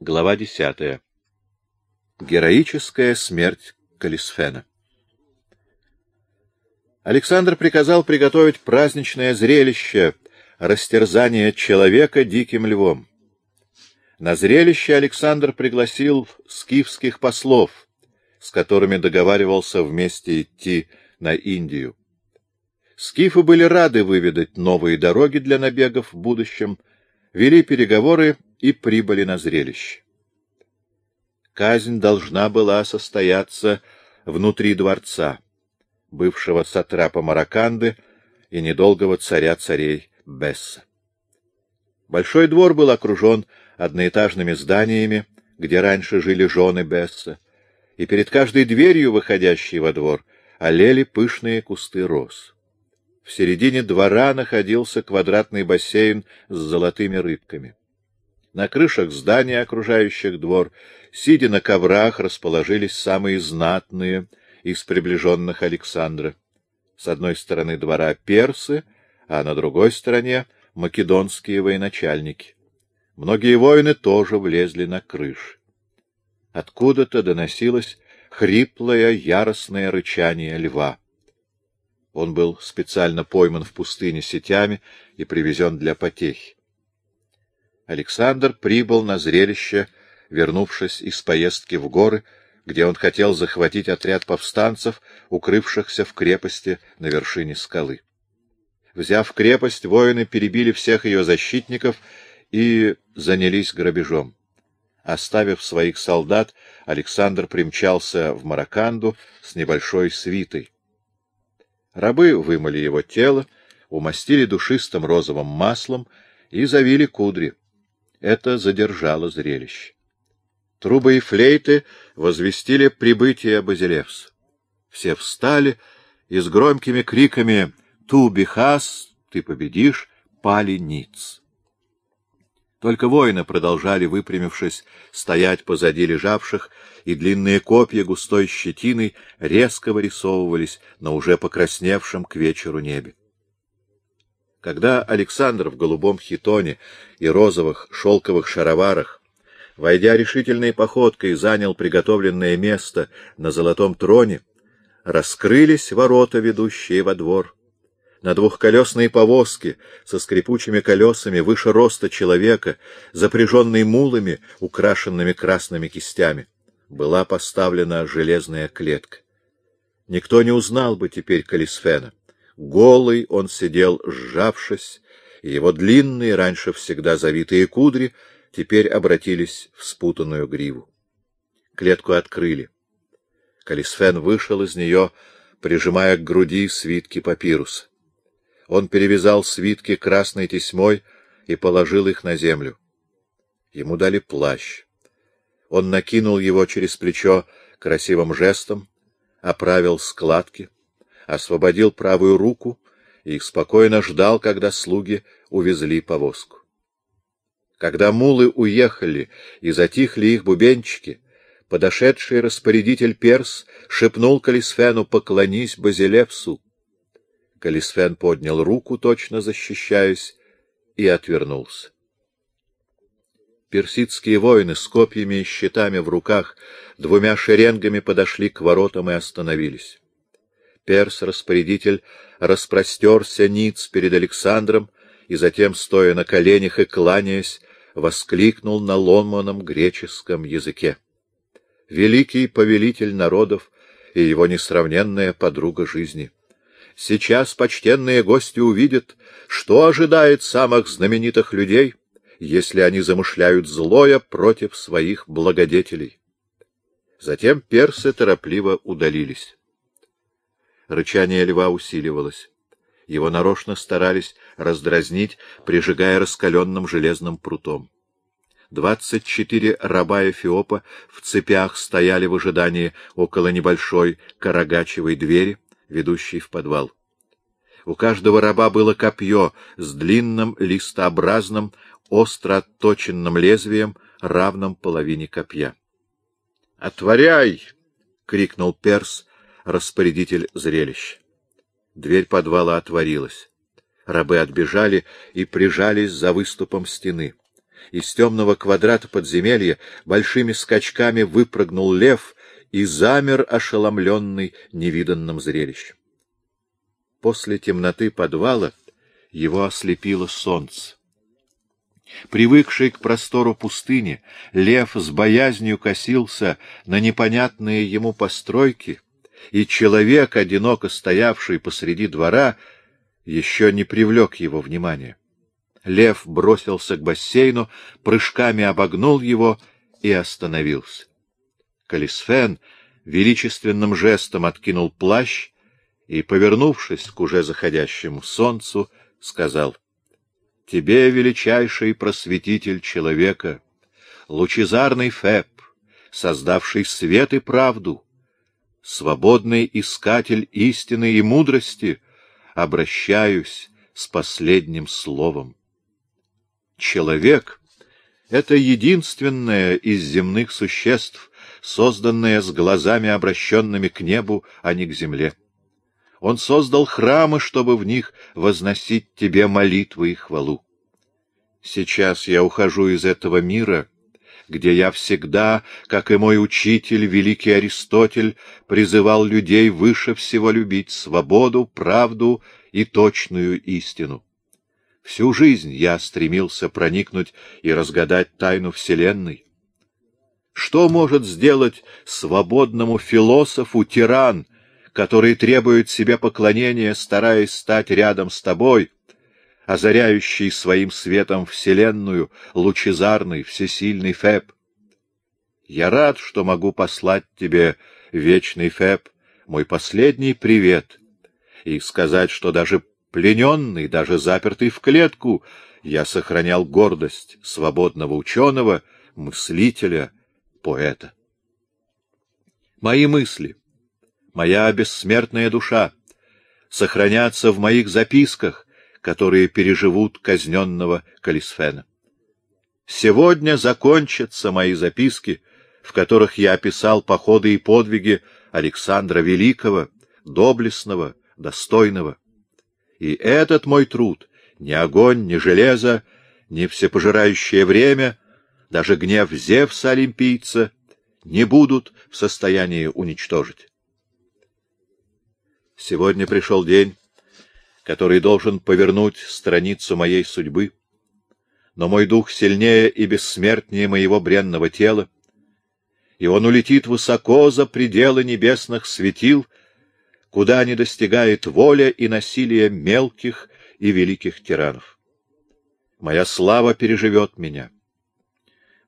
Глава десятая. Героическая смерть Калисфена. Александр приказал приготовить праздничное зрелище растерзания человека диким львом. На зрелище Александр пригласил скифских послов, с которыми договаривался вместе идти на Индию. Скифы были рады выведать новые дороги для набегов в будущем, вели переговоры и прибыли на зрелище. Казнь должна была состояться внутри дворца, бывшего сатрапа Мараканды и недолгого царя царей Бесса. Большой двор был окружен одноэтажными зданиями, где раньше жили жены Бесса, и перед каждой дверью, выходящей во двор, олели пышные кусты роз. В середине двора находился квадратный бассейн с золотыми рыбками. На крышах зданий, окружающих двор, сидя на коврах, расположились самые знатные из приближенных Александра. С одной стороны двора персы, а на другой стороне — македонские военачальники. Многие воины тоже влезли на крыш. Откуда-то доносилось хриплое, яростное рычание льва. Он был специально пойман в пустыне сетями и привезен для потехи. Александр прибыл на зрелище, вернувшись из поездки в горы, где он хотел захватить отряд повстанцев, укрывшихся в крепости на вершине скалы. Взяв крепость, воины перебили всех ее защитников и занялись грабежом. Оставив своих солдат, Александр примчался в Мараканду с небольшой свитой. Рабы вымыли его тело, умастили душистым розовым маслом и завили кудри. Это задержало зрелище. Трубы и флейты возвестили прибытие Базилевса. Все встали и с громкими криками «Ту бихас! Ты победишь!» пали ниц. Только воины продолжали, выпрямившись, стоять позади лежавших, и длинные копья густой щетиной резко вырисовывались на уже покрасневшем к вечеру небе. Когда Александр в голубом хитоне и розовых шелковых шароварах, войдя решительной походкой, занял приготовленное место на золотом троне, раскрылись ворота, ведущие во двор. На двухколесной повозке со скрипучими колесами выше роста человека, запряженной мулами, украшенными красными кистями, была поставлена железная клетка. Никто не узнал бы теперь Калисфена. Голый он сидел, сжавшись, и его длинные, раньше всегда завитые кудри, теперь обратились в спутанную гриву. Клетку открыли. Калисфен вышел из нее, прижимая к груди свитки папируса. Он перевязал свитки красной тесьмой и положил их на землю. Ему дали плащ. Он накинул его через плечо красивым жестом, оправил складки — освободил правую руку и спокойно ждал, когда слуги увезли повозку. Когда мулы уехали и затихли их бубенчики, подошедший распорядитель Перс шепнул Калисфену «Поклонись Базилевсу». Калисфен поднял руку, точно защищаясь, и отвернулся. Персидские воины с копьями и щитами в руках двумя шеренгами подошли к воротам и остановились. Перс-распорядитель распростерся ниц перед Александром и затем, стоя на коленях и кланяясь, воскликнул на ломаном греческом языке. Великий повелитель народов и его несравненная подруга жизни. Сейчас почтенные гости увидят, что ожидает самых знаменитых людей, если они замышляют злое против своих благодетелей. Затем персы торопливо удалились. Рычание льва усиливалось. Его нарочно старались раздразнить, прижигая раскаленным железным прутом. Двадцать четыре раба Эфиопа в цепях стояли в ожидании около небольшой карагачевой двери, ведущей в подвал. У каждого раба было копье с длинным листообразным, остро отточенным лезвием, равным половине копья. «Отворяй!» — крикнул Перс, распорядитель зрелищ. Дверь подвала отворилась. Рабы отбежали и прижались за выступом стены. Из темного квадрата подземелья большими скачками выпрыгнул лев и замер ошеломленный невиданным зрелищем. После темноты подвала его ослепило солнце. Привыкший к простору пустыни, лев с боязнью косился на непонятные ему постройки, и человек, одиноко стоявший посреди двора, еще не привлек его внимания. Лев бросился к бассейну, прыжками обогнул его и остановился. Калисфен величественным жестом откинул плащ и, повернувшись к уже заходящему солнцу, сказал — Тебе, величайший просветитель человека, лучезарный Феб, создавший свет и правду, свободный искатель истины и мудрости, обращаюсь с последним словом. Человек — это единственное из земных существ, созданное с глазами, обращенными к небу, а не к земле. Он создал храмы, чтобы в них возносить тебе молитвы и хвалу. Сейчас я ухожу из этого мира, где я всегда, как и мой учитель, великий Аристотель, призывал людей выше всего любить свободу, правду и точную истину. Всю жизнь я стремился проникнуть и разгадать тайну Вселенной. Что может сделать свободному философу тиран, который требует себе поклонения, стараясь стать рядом с тобой, озаряющий своим светом Вселенную, лучезарный, всесильный Феб? Я рад, что могу послать тебе, вечный Феб, мой последний привет, и сказать, что даже плененный, даже запертый в клетку, я сохранял гордость свободного ученого, мыслителя, поэта. Мои мысли — моя бессмертная душа, сохранятся в моих записках, которые переживут казненного Калисфена. Сегодня закончатся мои записки, в которых я описал походы и подвиги Александра Великого, доблестного, достойного. И этот мой труд, ни огонь, ни железо, ни всепожирающее время, даже гнев Зевса Олимпийца не будут в состоянии уничтожить. Сегодня пришел день, который должен повернуть страницу моей судьбы, но мой дух сильнее и бессмертнее моего бренного тела, и он улетит высоко за пределы небесных светил, куда не достигает воля и насилие мелких и великих тиранов. Моя слава переживет меня.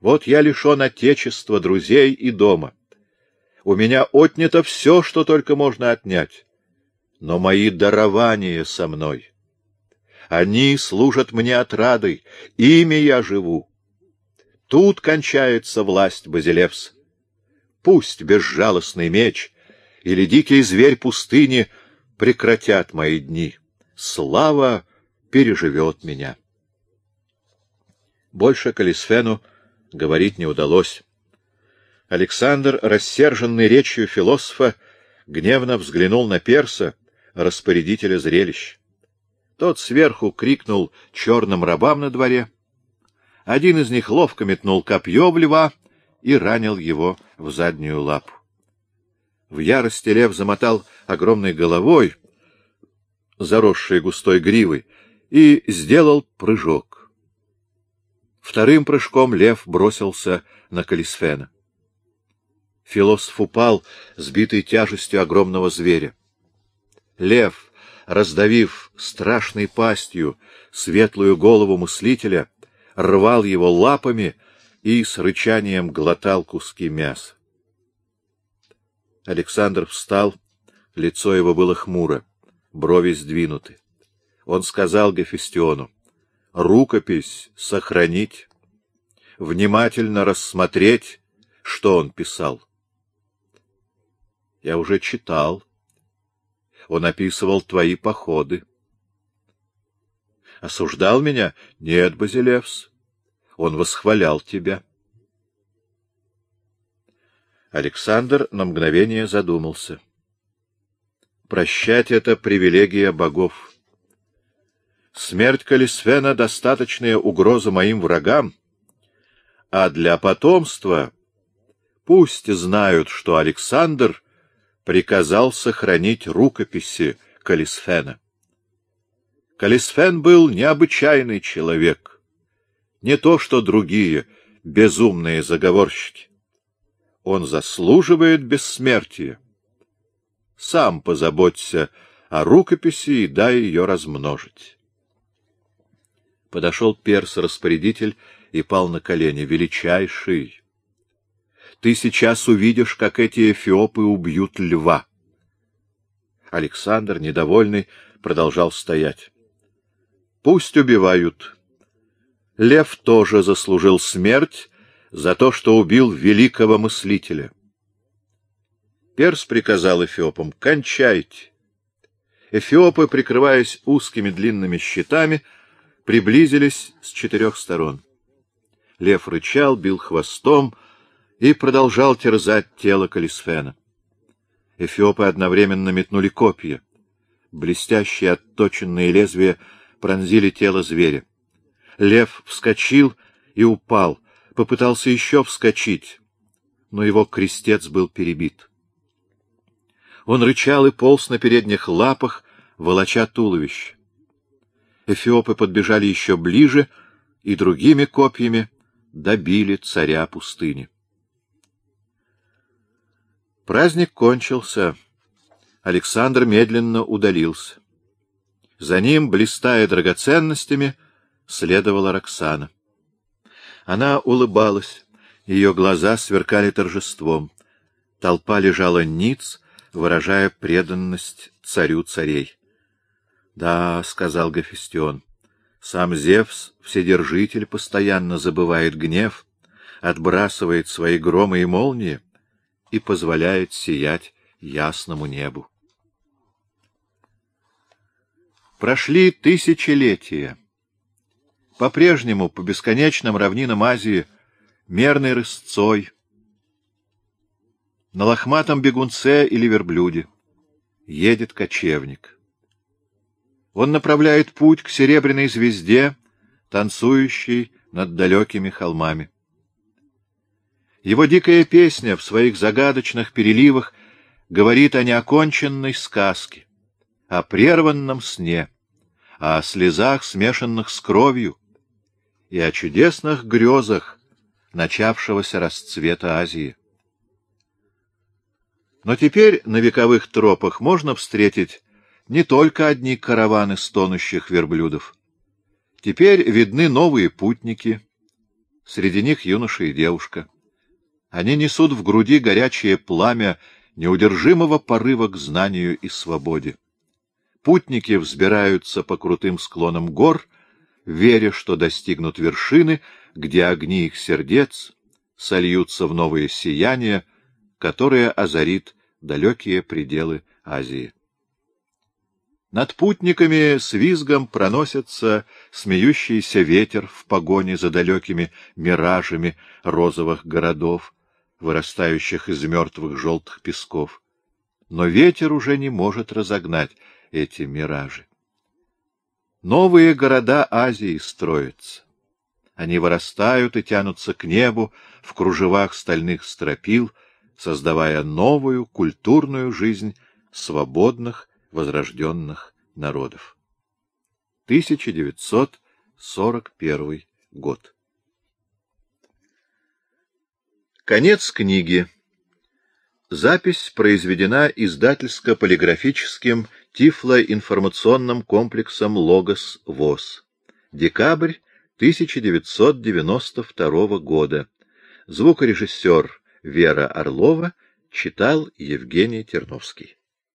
Вот я лишен отечества, друзей и дома. У меня отнято все, что только можно отнять но мои дарования со мной. Они служат мне отрадой, ими я живу. Тут кончается власть Базилевс. Пусть безжалостный меч или дикий зверь пустыни прекратят мои дни. Слава переживет меня. Больше Калисфену говорить не удалось. Александр, рассерженный речью философа, гневно взглянул на перса, распорядителя зрелищ. Тот сверху крикнул черным рабам на дворе. Один из них ловко метнул копье в льва и ранил его в заднюю лапу. В ярости лев замотал огромной головой, заросшей густой гривой, и сделал прыжок. Вторым прыжком лев бросился на Калисфена. Философ упал, сбитый тяжестью огромного зверя. Лев, раздавив страшной пастью светлую голову мыслителя, рвал его лапами и с рычанием глотал куски мяса. Александр встал, лицо его было хмуро, брови сдвинуты. Он сказал Гефестиону, рукопись сохранить, внимательно рассмотреть, что он писал. Я уже читал, он описывал твои походы. Осуждал меня? Нет, Базилевс. Он восхвалял тебя. Александр на мгновение задумался. Прощать — это привилегия богов. Смерть Калисфена — достаточная угроза моим врагам, а для потомства пусть знают, что Александр приказал сохранить рукописи Калисфена. Калисфен был необычайный человек, не то что другие безумные заговорщики. Он заслуживает бессмертия. Сам позаботься о рукописи и дай ее размножить. Подошел перс-распорядитель и пал на колени. Величайший! Ты сейчас увидишь, как эти эфиопы убьют льва. Александр, недовольный, продолжал стоять. Пусть убивают. Лев тоже заслужил смерть за то, что убил великого мыслителя. Перс приказал эфиопам «Кончайте». Эфиопы, прикрываясь узкими длинными щитами, приблизились с четырех сторон. Лев рычал, бил хвостом и продолжал терзать тело Калисфена. Эфиопы одновременно метнули копья. Блестящие отточенные лезвия пронзили тело зверя. Лев вскочил и упал, попытался еще вскочить, но его крестец был перебит. Он рычал и полз на передних лапах, волоча туловище. Эфиопы подбежали еще ближе и другими копьями добили царя пустыни. Праздник кончился. Александр медленно удалился. За ним, блистая драгоценностями, следовала Роксана. Она улыбалась, ее глаза сверкали торжеством. Толпа лежала ниц, выражая преданность царю царей. — Да, — сказал Гафестион, — сам Зевс, Вседержитель, постоянно забывает гнев, отбрасывает свои громы и молнии и позволяет сиять ясному небу. Прошли тысячелетия. По-прежнему по бесконечным равнинам Азии мерной рысцой, на лохматом бегунце или верблюде едет кочевник. Он направляет путь к серебряной звезде, танцующей над далекими холмами. Его дикая песня в своих загадочных переливах говорит о неоконченной сказке, о прерванном сне, о слезах, смешанных с кровью, и о чудесных грезах начавшегося расцвета Азии. Но теперь на вековых тропах можно встретить не только одни караваны стонущих верблюдов. Теперь видны новые путники, среди них юноша и девушка. Они несут в груди горячее пламя неудержимого порыва к знанию и свободе. Путники взбираются по крутым склонам гор, веря, что достигнут вершины, где огни их сердец сольются в новое сияние, которое озарит далекие пределы Азии. Над путниками с визгом проносится смеющийся ветер в погоне за далекими миражами розовых городов, вырастающих из мертвых желтых песков. Но ветер уже не может разогнать эти миражи. Новые города Азии строятся. Они вырастают и тянутся к небу в кружевах стальных стропил, создавая новую культурную жизнь свободных, возрожденных народов. 1941 год. Конец книги. Запись произведена издательско-полиграфическим Тифло-информационным комплексом «Логос ВОЗ». Декабрь 1992 года. Звукорежиссер Вера Орлова читал Евгений Терновский.